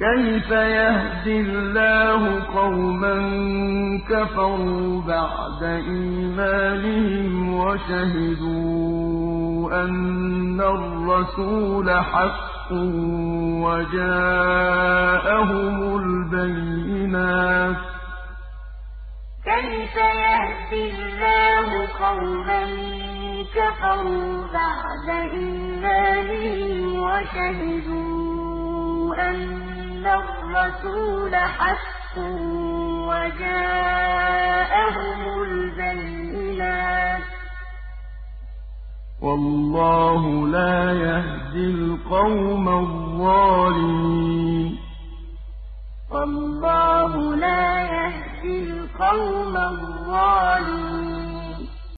كَيْفَ يَهْدِي اللَّهُ قَوْمًا كَفَرُوا بَعْدَ إِيمَانِهِمْ وَشَهِدُوا أَنَّ الرَّسُولَ حَقٌّ وَجَاءَهُمُ الْبَيِّنَاتُ ۚ؟ كَيْفَ يَهْدِي اللَّهُ قَوْمًا كَفَرُوا بَعْدَ إِيمَانِهِمْ وَشَهِدُوا الرَّسُولَ حَقٌّ وَجَاءَهُمُ الْبَيِّنَاتُ ۚ. وَاللَّهُ لَا يَهْدِي الْقَوْمَ الظَّالِمِينَ. وَاللَّهُ لَا يَهْدِي الْقَوْمَ الظَّالِمِينَ.